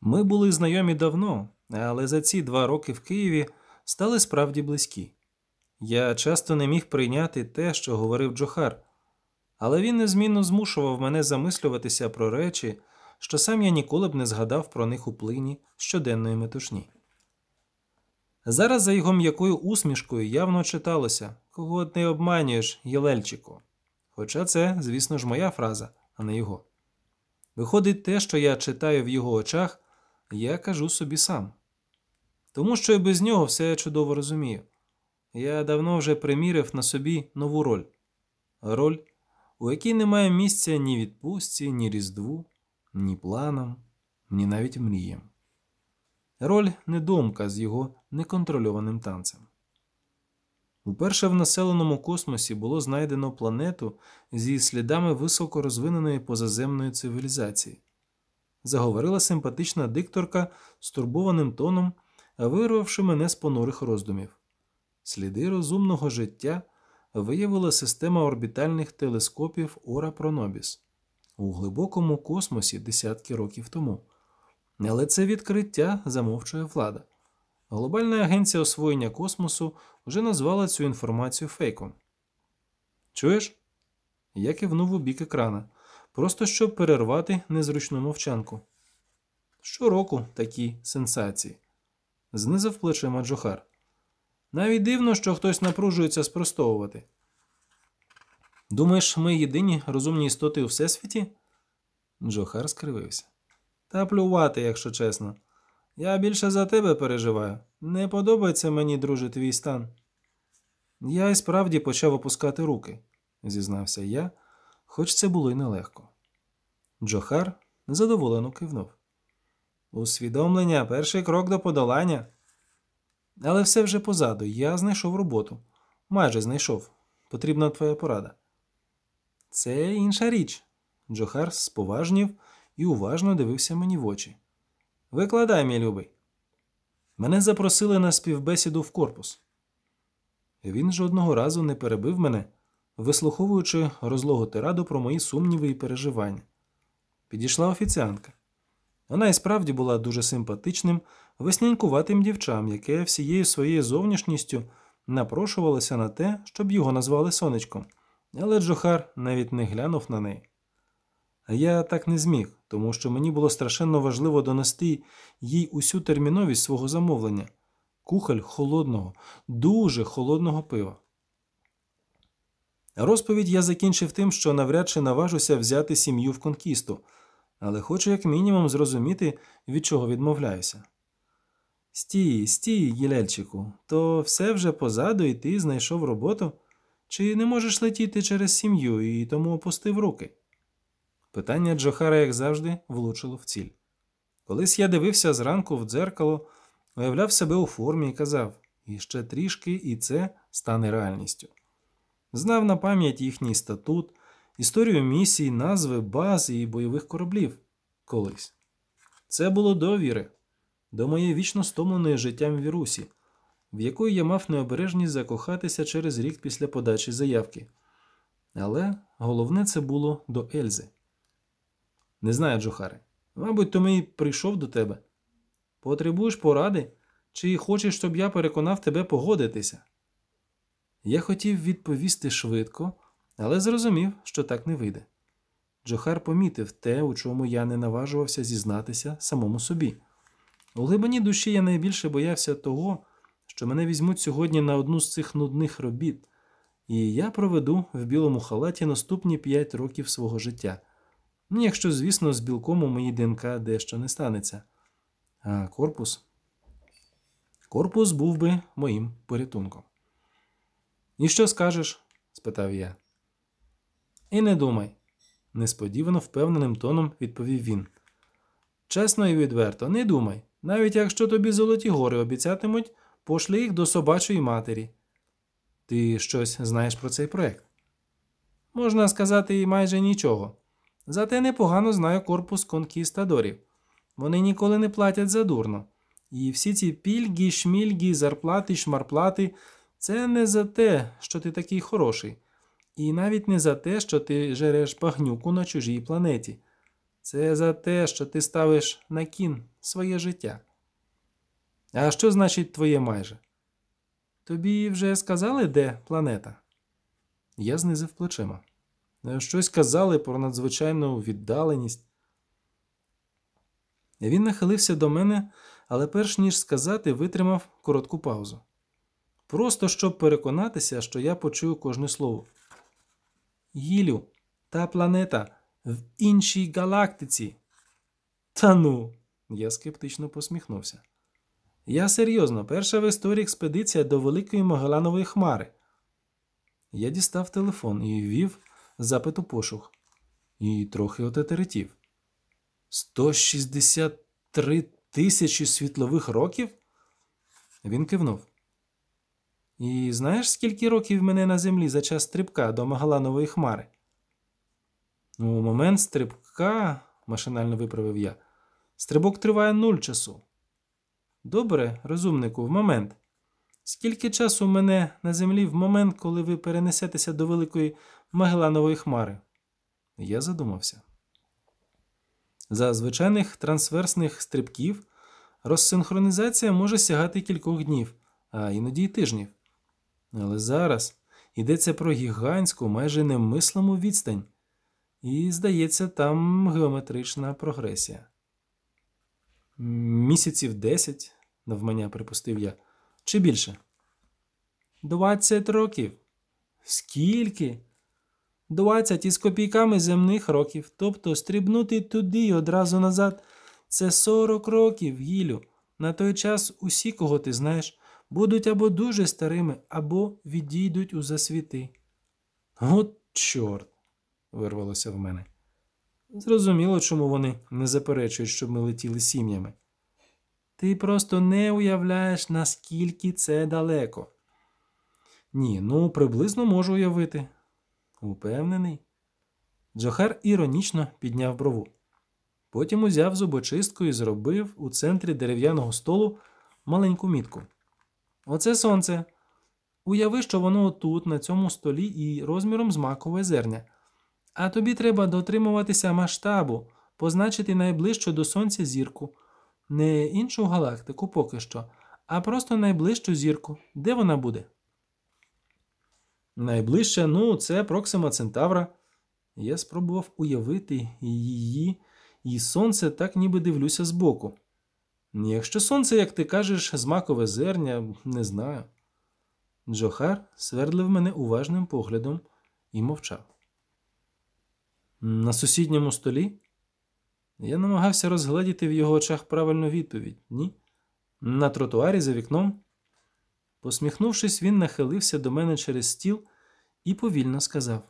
Ми були знайомі давно, але за ці два роки в Києві стали справді близькі. Я часто не міг прийняти те, що говорив Джохар, але він незмінно змушував мене замислюватися про речі, що сам я ніколи б не згадав про них у плині щоденної метушні. Зараз за його м'якою усмішкою явно читалося кого ти обманюєш, Єлельчику. Хоча це, звісно ж, моя фраза, а не його. Виходить, те, що я читаю в його очах, я кажу собі сам. Тому що і без нього все я чудово розумію. Я давно вже примірив на собі нову роль роль, у якій немає місця ні відпустці, ні різдву, ні планам, ні навіть мріям. Роль недомка з його неконтрольованим танцем. Уперше в населеному космосі було знайдено планету зі слідами високорозвиненої позаземної цивілізації. Заговорила симпатична дикторка стурбованим тоном, вирвавши мене з понурих роздумів. Сліди розумного життя виявила система орбітальних телескопів Ора Пронобіс у глибокому космосі десятки років тому. Але це відкриття замовчує влада. Глобальна агенція освоєння космосу вже назвала цю інформацію фейком. Чуєш? Я кивнув у бік екрана, просто щоб перервати незручну мовчанку. Щороку такі сенсації. Знизав плечима Джохар. Навіть дивно, що хтось напружується спростовувати. Думаєш, ми єдині розумні істоти у всесвіті? Джохар скривився. Та плювати, якщо чесно. Я більше за тебе переживаю. Не подобається мені, друже, твій стан. Я і справді почав опускати руки, зізнався я, хоч це було й нелегко. Джохар задоволено кивнув. Усвідомлення перший крок до подолання. Але все вже позаду. Я знайшов роботу. Майже знайшов. Потрібна твоя порада. Це інша річ. Джохар споважнів і уважно дивився мені в очі. Викладай, мій любий. Мене запросили на співбесіду в корпус. Він жодного разу не перебив мене, вислуховуючи розлогу тираду про мої сумніви і переживання. Підійшла офіціантка. Вона і справді була дуже симпатичним, веснянькуватим дівчам, яке всією своєю зовнішністю напрошувалося на те, щоб його назвали сонечком, але Джохар навіть не глянув на неї. Я так не зміг, тому що мені було страшенно важливо донести їй усю терміновість свого замовлення кухоль холодного, дуже холодного пива. Розповідь я закінчив тим, що навряд чи наважуся взяти сім'ю в конкісту, але хочу як мінімум зрозуміти, від чого відмовляюся. Стій, стій, Гілельчику, то все вже позаду і ти знайшов роботу, чи не можеш летіти через сім'ю і тому опустив руки? Питання Джохара, як завжди, влучило в ціль. Колись я дивився зранку в дзеркало, уявляв себе у формі і казав іще трішки, і це стане реальністю. Знав на пам'ять їхній статут, історію місій, назви, баз і бойових кораблів колись. Це було довіри, до моєї вічно стомленої життям вірусі, в якої я мав необережність закохатися через рік після подачі заявки. Але головне це було до Ельзи. Не знаю, Джохаре. Мабуть, тому й прийшов до тебе. Потребуєш поради, чи хочеш, щоб я переконав тебе погодитися? Я хотів відповісти швидко, але зрозумів, що так не вийде. Джохар помітив те, у чому я не наважувався зізнатися самому собі. У глибині душі я найбільше боявся того, що мене візьмуть сьогодні на одну з цих нудних робіт, і я проведу в білому халаті наступні п'ять років свого життя. Ну, якщо, звісно, з білком у моїй ДНК дещо не станеться. А корпус? Корпус був би моїм порятунком. І що скажеш? спитав я. І не думай, несподівано впевненим тоном відповів він. Чесно і відверто, не думай, навіть якщо тобі золоті гори обіцятимуть, пошли їх до собачої матері. Ти щось знаєш про цей проект? Можна сказати, і майже нічого. Зате непогано знаю корпус конкістадорів. Вони ніколи не платять задурно. І всі ці пільги, шмільги, зарплати, шмарплати це не за те, що ти такий хороший, і навіть не за те, що ти жереш багнюку на чужій планеті. Це за те, що ти ставиш на кін своє життя. А що значить твоє майже? Тобі вже сказали, де планета? Я знизив плечима. Щось казали про надзвичайну віддаленість. Він нахилився до мене, але перш ніж сказати, витримав коротку паузу. Просто щоб переконатися, що я почую кожне слово. Гілю, та планета в іншій галактиці. Та ну, я скептично посміхнувся. Я серйозно, перша в історії експедиція до Великої Магеланової Хмари. Я дістав телефон і ввів запит у пошук. І трохи отетеретів. 163 тисячі світлових років? Він кивнув. І знаєш, скільки років мене на землі за час стрибка до Магаланової хмари? У момент стрибка, машинально виправив я, стрибок триває нуль часу. Добре, розумнику, в момент. Скільки часу мене на землі в момент, коли ви перенесетеся до Великої Магеланової хмари? Я задумався. За звичайних трансверсних стрибків розсинхронізація може сягати кількох днів, а іноді й тижнів. Але зараз йдеться про гігантську, майже немислиму відстань, і, здається, там геометрична прогресія. Місяців десять, навмання припустив я, чи більше? Двадцять років. Скільки? Двадцять із копійками земних років, тобто стрибнути туди й одразу назад. Це сорок років, Гілю. На той час усі, кого ти знаєш, будуть або дуже старими, або відійдуть у засвіти. От чорт, вирвалося в мене. Зрозуміло, чому вони не заперечують, щоб ми летіли сім'ями. Ти просто не уявляєш, наскільки це далеко. Ні, ну приблизно можу уявити. Упевнений. Джохар іронічно підняв брову. Потім узяв зубочистку і зробив у центрі дерев'яного столу маленьку мітку. Оце сонце. Уяви, що воно отут, на цьому столі, і розміром з макове зерня. А тобі треба дотримуватися масштабу, позначити найближчу до сонця зірку, не іншу галактику поки що, а просто найближчу зірку. Де вона буде? Найближча, ну, це Проксима Центавра. Я спробував уявити її, і сонце так ніби дивлюся збоку. Якщо сонце, як ти кажеш, з макове зерня, не знаю. Джохар свердлив мене уважним поглядом і мовчав. На сусідньому столі я намагався розгледіти в його очах правильну відповідь ні. На тротуарі за вікном. Посміхнувшись, він нахилився до мене через стіл і повільно сказав: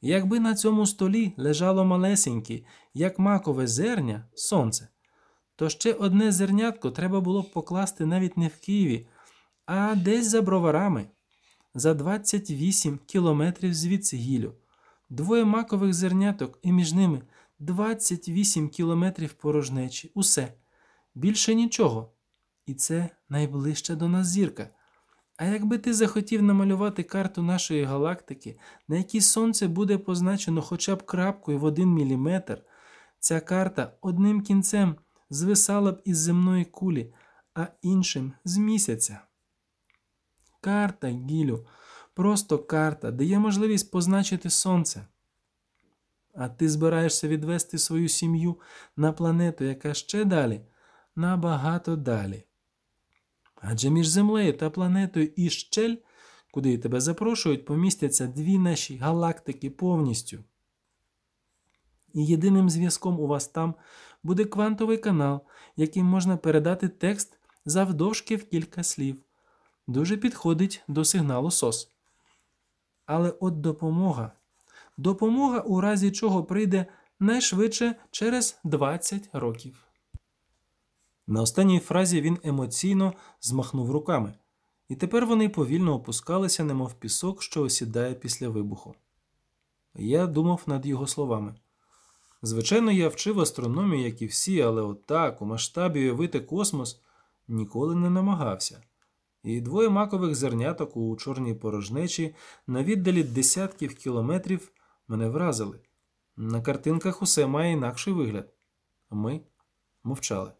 Якби на цьому столі лежало малесеньке, як макове зерня, сонце, то ще одне зернятко треба було б покласти навіть не в Києві, а десь за броварами, за 28 кілометрів звідси гілю. Двоє макових зерняток і між ними 28 кілометрів порожнечі. Усе. Більше нічого. І це найближча до нас зірка. А якби ти захотів намалювати карту нашої галактики, на якій сонце буде позначено хоча б крапкою в один міліметр, ця карта одним кінцем звисала б із земної кулі, а іншим з місяця. Карта, Гілю, просто карта, дає можливість позначити сонце. А ти збираєшся відвести свою сім'ю на планету, яка ще далі, набагато далі. Адже між землею та планетою Іщель, куди тебе запрошують, помістяться дві наші галактики повністю. І єдиним зв'язком у вас там буде квантовий канал, яким можна передати текст завдовжки в кілька слів. Дуже підходить до сигналу SOS. Але от допомога. Допомога, у разі чого прийде найшвидше через 20 років. На останній фразі він емоційно змахнув руками, і тепер вони повільно опускалися, немов пісок, що осідає після вибуху. Я думав над його словами. Звичайно, я вчив астрономію, як і всі, але отак, у масштабі уявити космос ніколи не намагався. І двоє макових зерняток у чорній порожнечі на віддалі десятків кілометрів мене вразили. На картинках усе має інакший вигляд. Ми мовчали.